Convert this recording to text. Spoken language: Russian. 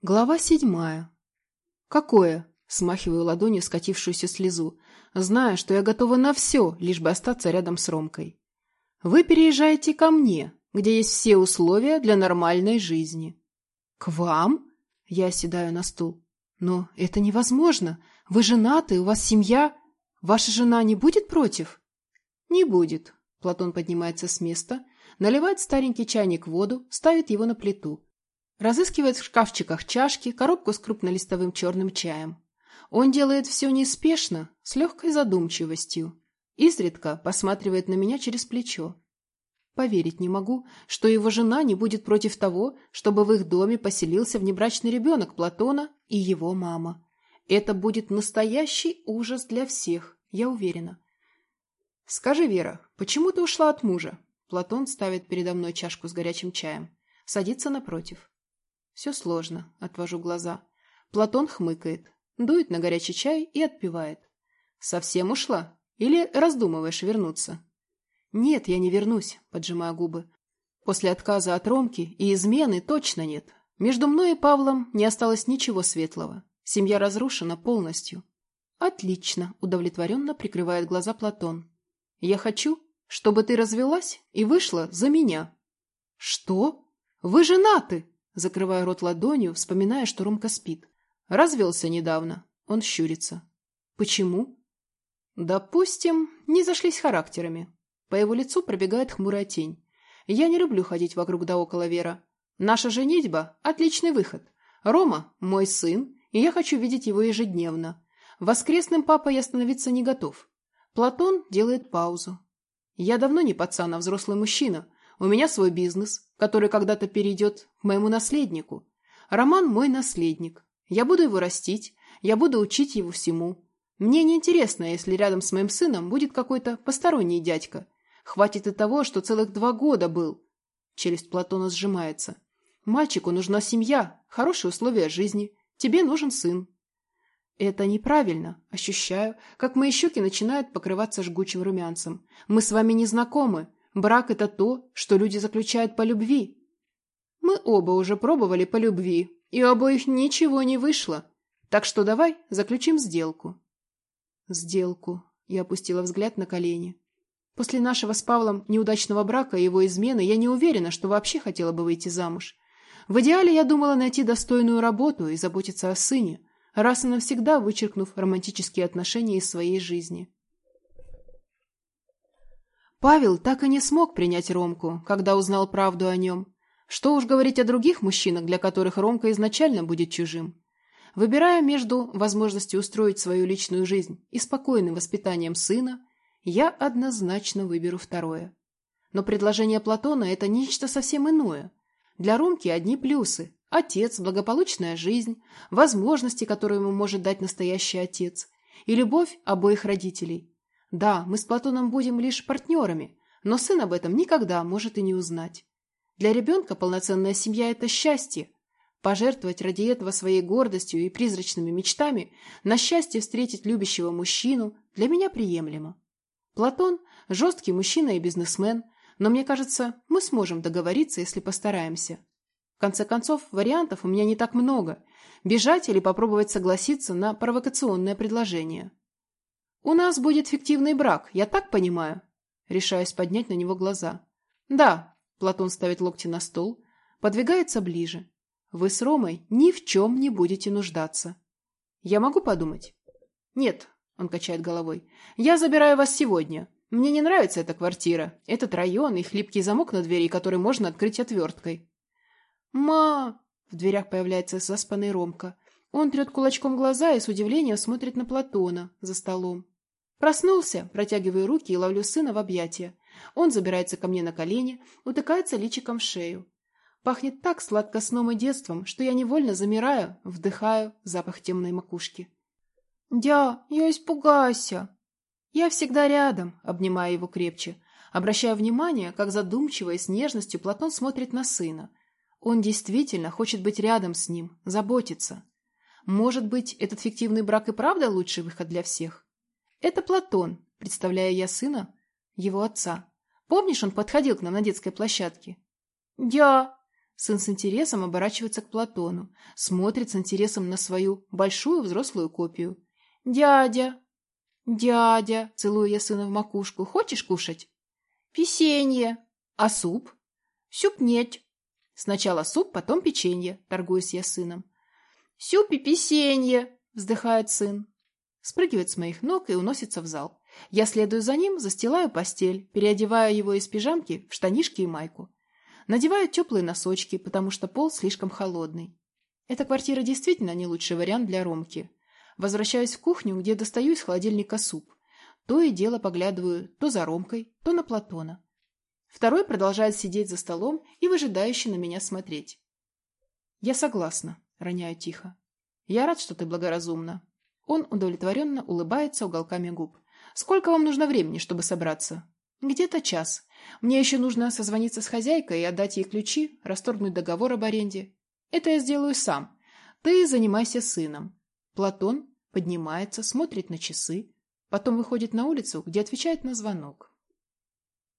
Глава седьмая. «Какое?» – смахиваю ладонью скатившуюся слезу, зная, что я готова на все, лишь бы остаться рядом с Ромкой. «Вы переезжаете ко мне, где есть все условия для нормальной жизни». «К вам?» – я оседаю на стул. «Но это невозможно. Вы женаты, у вас семья. Ваша жена не будет против?» «Не будет». Платон поднимается с места, наливает старенький чайник в воду, ставит его на плиту – Разыскивает в шкафчиках чашки, коробку с крупнолистовым черным чаем. Он делает все неспешно, с легкой задумчивостью. Изредка посматривает на меня через плечо. Поверить не могу, что его жена не будет против того, чтобы в их доме поселился внебрачный ребенок Платона и его мама. Это будет настоящий ужас для всех, я уверена. «Скажи, Вера, почему ты ушла от мужа?» Платон ставит передо мной чашку с горячим чаем. Садится напротив. Все сложно, отвожу глаза. Платон хмыкает, дует на горячий чай и отпивает. Совсем ушла? Или раздумываешь вернуться? Нет, я не вернусь, поджимая губы. После отказа от Ромки и измены точно нет. Между мной и Павлом не осталось ничего светлого. Семья разрушена полностью. Отлично, удовлетворенно прикрывает глаза Платон. Я хочу, чтобы ты развелась и вышла за меня. Что? Вы женаты? Закрываю рот ладонью, вспоминая, что Ромка спит. Развелся недавно. Он щурится. Почему? Допустим, не зашлись характерами. По его лицу пробегает хмурая тень. Я не люблю ходить вокруг да около Вера. Наша женитьба – отличный выход. Рома – мой сын, и я хочу видеть его ежедневно. Воскресным папой я становиться не готов. Платон делает паузу. Я давно не пацан, а взрослый мужчина – у меня свой бизнес, который когда-то перейдет к моему наследнику. Роман мой наследник. Я буду его растить, я буду учить его всему. Мне не интересно, если рядом с моим сыном будет какой-то посторонний дядька. Хватит и того, что целых два года был. Челюсть Платона сжимается. Мальчику нужна семья, хорошие условия жизни. Тебе нужен сын. Это неправильно. Ощущаю, как мои щеки начинают покрываться жгучим румянцем. Мы с вами не знакомы. Брак – это то, что люди заключают по любви. Мы оба уже пробовали по любви, и у обоих ничего не вышло. Так что давай заключим сделку. Сделку. Я опустила взгляд на колени. После нашего с Павлом неудачного брака и его измены я не уверена, что вообще хотела бы выйти замуж. В идеале я думала найти достойную работу и заботиться о сыне, раз и навсегда вычеркнув романтические отношения из своей жизни. Павел так и не смог принять Ромку, когда узнал правду о нем. Что уж говорить о других мужчинах, для которых Ромка изначально будет чужим. Выбирая между возможностью устроить свою личную жизнь и спокойным воспитанием сына, я однозначно выберу второе. Но предложение Платона – это нечто совсем иное. Для Ромки одни плюсы – отец, благополучная жизнь, возможности, которые ему может дать настоящий отец, и любовь обоих родителей – да, мы с Платоном будем лишь партнерами, но сын об этом никогда может и не узнать. Для ребенка полноценная семья – это счастье. Пожертвовать ради этого своей гордостью и призрачными мечтами на счастье встретить любящего мужчину для меня приемлемо. Платон – жесткий мужчина и бизнесмен, но мне кажется, мы сможем договориться, если постараемся. В конце концов, вариантов у меня не так много – бежать или попробовать согласиться на провокационное предложение. «У нас будет фиктивный брак, я так понимаю?» Решаюсь поднять на него глаза. «Да», — Платон ставит локти на стол, подвигается ближе. «Вы с Ромой ни в чем не будете нуждаться». «Я могу подумать?» «Нет», — он качает головой. «Я забираю вас сегодня. Мне не нравится эта квартира, этот район и хлипкий замок на двери, который можно открыть отверткой». «Ма!» — в дверях появляется заспанный Ромка. Он трет кулачком глаза и с удивлением смотрит на Платона за столом. Проснулся, протягиваю руки и ловлю сына в объятия. Он забирается ко мне на колени, утыкается личиком в шею. Пахнет так сладко сном и детством, что я невольно замираю, вдыхаю запах темной макушки. «Дя, я испугайся!» Я всегда рядом, обнимая его крепче. Обращая внимание, как задумчиво и с нежностью Платон смотрит на сына. Он действительно хочет быть рядом с ним, заботиться. Может быть, этот фиктивный брак и правда лучший выход для всех? Это Платон, представляя я сына, его отца. Помнишь, он подходил к нам на детской площадке? Я. Сын с интересом оборачивается к Платону, смотрит с интересом на свою большую взрослую копию. «Дядя!» «Дядя!» — целую я сына в макушку. «Хочешь кушать?» «Песенье!» «А суп?» «Суп нет!» «Сначала суп, потом печенье», — торгуюсь я сыном. «Суп и песенье!» — вздыхает сын. Спрыгивает с моих ног и уносится в зал. Я следую за ним, застилаю постель, переодеваю его из пижамки в штанишки и майку. Надеваю теплые носочки, потому что пол слишком холодный. Эта квартира действительно не лучший вариант для Ромки. Возвращаюсь в кухню, где достаю из холодильника суп. То и дело поглядываю то за Ромкой, то на Платона. Второй продолжает сидеть за столом и выжидающе на меня смотреть. «Я согласна», — роняю тихо. «Я рад, что ты благоразумна». Он удовлетворенно улыбается уголками губ. «Сколько вам нужно времени, чтобы собраться?» «Где-то час. Мне еще нужно созвониться с хозяйкой и отдать ей ключи, расторгнуть договор об аренде. Это я сделаю сам. Ты занимайся сыном». Платон поднимается, смотрит на часы, потом выходит на улицу, где отвечает на звонок.